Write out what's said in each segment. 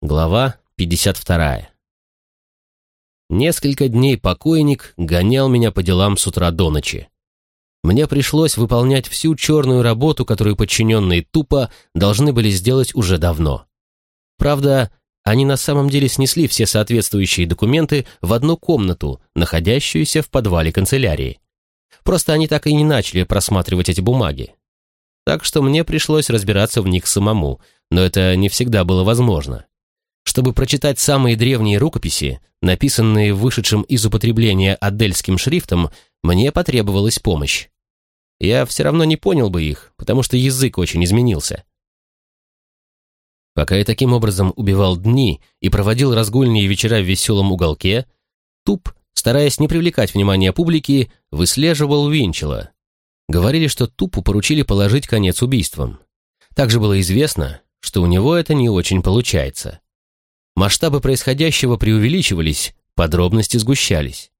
Глава 52. Несколько дней покойник гонял меня по делам с утра до ночи. Мне пришлось выполнять всю черную работу, которую подчиненные тупо должны были сделать уже давно. Правда, они на самом деле снесли все соответствующие документы в одну комнату, находящуюся в подвале канцелярии. Просто они так и не начали просматривать эти бумаги. Так что мне пришлось разбираться в них самому, но это не всегда было возможно. Чтобы прочитать самые древние рукописи, написанные вышедшим из употребления адельским шрифтом, мне потребовалась помощь. Я все равно не понял бы их, потому что язык очень изменился. Пока я таким образом убивал дни и проводил разгульные вечера в веселом уголке, Туп, стараясь не привлекать внимания публики, выслеживал Винчела. Говорили, что Тупу поручили положить конец убийствам. Также было известно, что у него это не очень получается. Масштабы происходящего преувеличивались, подробности сгущались.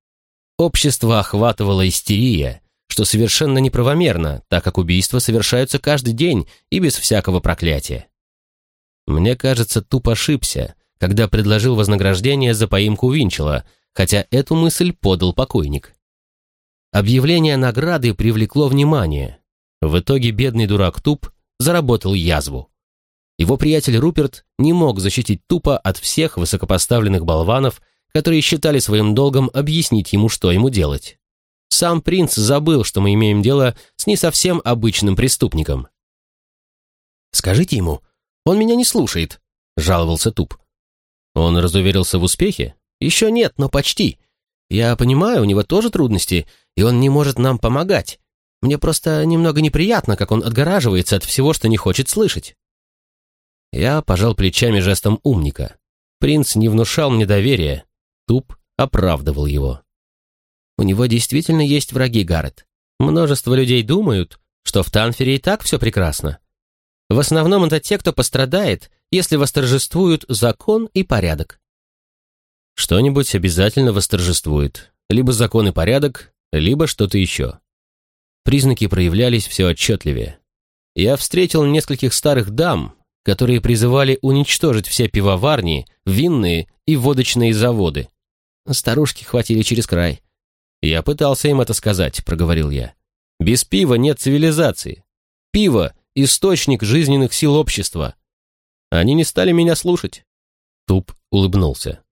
Общество охватывала истерия, что совершенно неправомерно, так как убийства совершаются каждый день и без всякого проклятия. Мне кажется, туп ошибся, когда предложил вознаграждение за поимку Винчела, хотя эту мысль подал покойник. Объявление награды привлекло внимание. В итоге бедный дурак Туп заработал язву. Его приятель Руперт не мог защитить тупо от всех высокопоставленных болванов, которые считали своим долгом объяснить ему, что ему делать. Сам принц забыл, что мы имеем дело с не совсем обычным преступником. «Скажите ему, он меня не слушает», — жаловался Туп. Он разуверился в успехе? Еще нет, но почти. Я понимаю, у него тоже трудности, и он не может нам помогать. Мне просто немного неприятно, как он отгораживается от всего, что не хочет слышать. Я пожал плечами жестом умника. Принц не внушал мне доверия. Туп оправдывал его. У него действительно есть враги, Гаррет. Множество людей думают, что в Танфере и так все прекрасно. В основном это те, кто пострадает, если восторжествуют закон и порядок. Что-нибудь обязательно восторжествует. Либо закон и порядок, либо что-то еще. Признаки проявлялись все отчетливее. Я встретил нескольких старых дам, которые призывали уничтожить все пивоварни, винные и водочные заводы. Старушки хватили через край. «Я пытался им это сказать», — проговорил я. «Без пива нет цивилизации. Пиво — источник жизненных сил общества». Они не стали меня слушать. Туп улыбнулся.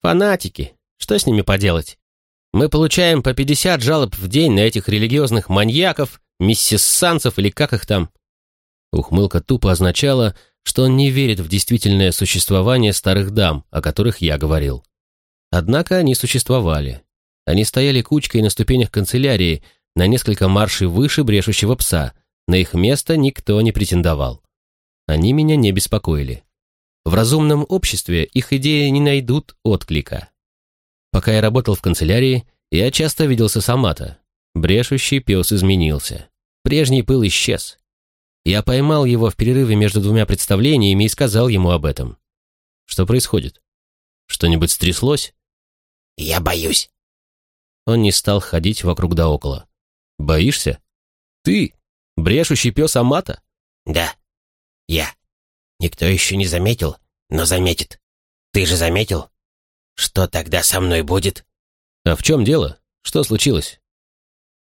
«Фанатики. Что с ними поделать? Мы получаем по 50 жалоб в день на этих религиозных маньяков, миссиссанцев или как их там. Ухмылка тупо означала, что он не верит в действительное существование старых дам, о которых я говорил. Однако они существовали. Они стояли кучкой на ступенях канцелярии, на несколько маршей выше брешущего пса. На их место никто не претендовал. Они меня не беспокоили. В разумном обществе их идеи не найдут отклика. Пока я работал в канцелярии, я часто виделся с Амата. Брешущий пес изменился. Прежний пыл исчез. Я поймал его в перерыве между двумя представлениями и сказал ему об этом. Что происходит? Что-нибудь стряслось? Я боюсь. Он не стал ходить вокруг да около. Боишься? Ты? Брешущий пес Амата? Да. Я. Никто еще не заметил, но заметит. Ты же заметил? Что тогда со мной будет? А в чем дело? Что случилось?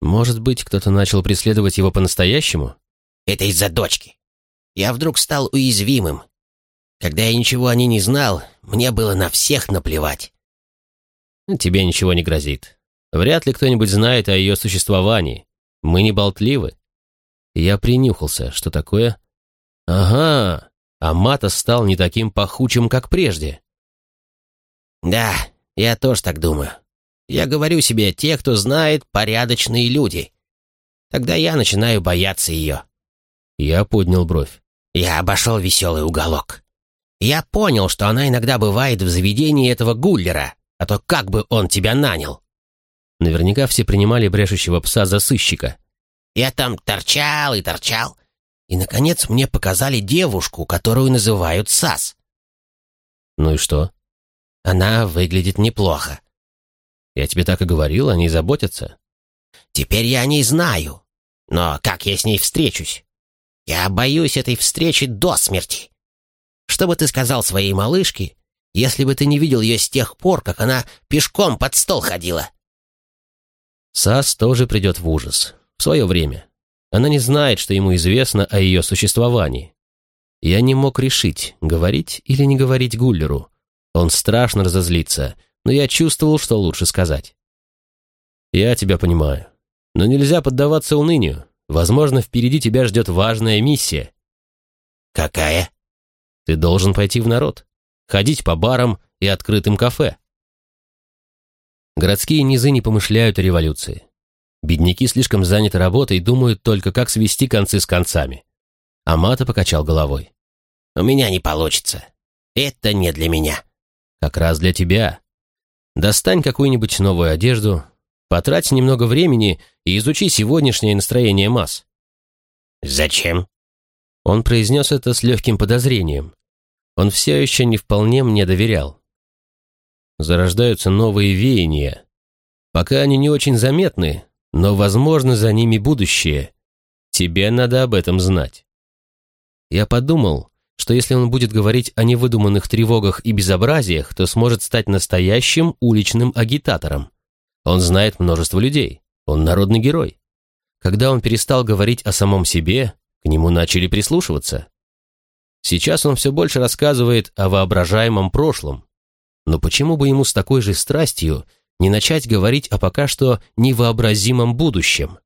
Может быть, кто-то начал преследовать его по-настоящему? Это из-за дочки. Я вдруг стал уязвимым. Когда я ничего о ней не знал, мне было на всех наплевать. Тебе ничего не грозит. Вряд ли кто-нибудь знает о ее существовании. Мы не болтливы. Я принюхался, что такое? Ага, а Мата стал не таким пахучим, как прежде. Да, я тоже так думаю. Я говорю себе, те, кто знает, порядочные люди. Тогда я начинаю бояться ее. Я поднял бровь. Я обошел веселый уголок. Я понял, что она иногда бывает в заведении этого гуллера, а то как бы он тебя нанял. Наверняка все принимали брешущего пса за сыщика. Я там торчал и торчал, и, наконец, мне показали девушку, которую называют Сас. Ну и что? Она выглядит неплохо. Я тебе так и говорил, они заботятся. Теперь я о ней знаю. Но как я с ней встречусь? Я боюсь этой встречи до смерти. Что бы ты сказал своей малышке, если бы ты не видел ее с тех пор, как она пешком под стол ходила?» Сас тоже придет в ужас. В свое время. Она не знает, что ему известно о ее существовании. Я не мог решить, говорить или не говорить Гуллеру. Он страшно разозлится, но я чувствовал, что лучше сказать. «Я тебя понимаю. Но нельзя поддаваться унынию. Возможно, впереди тебя ждет важная миссия». «Какая?» «Ты должен пойти в народ, ходить по барам и открытым кафе». Городские низы не помышляют о революции. Бедняки слишком заняты работой и думают только, как свести концы с концами. Амата покачал головой. «У меня не получится. Это не для меня». «Как раз для тебя. Достань какую-нибудь новую одежду, потрать немного времени и изучи сегодняшнее настроение масс». «Зачем?» Он произнес это с легким подозрением. Он все еще не вполне мне доверял. Зарождаются новые веяния. Пока они не очень заметны, но, возможно, за ними будущее. Тебе надо об этом знать. Я подумал, что если он будет говорить о невыдуманных тревогах и безобразиях, то сможет стать настоящим уличным агитатором. Он знает множество людей. Он народный герой. Когда он перестал говорить о самом себе, к нему начали прислушиваться. Сейчас он все больше рассказывает о воображаемом прошлом. Но почему бы ему с такой же страстью не начать говорить о пока что невообразимом будущем?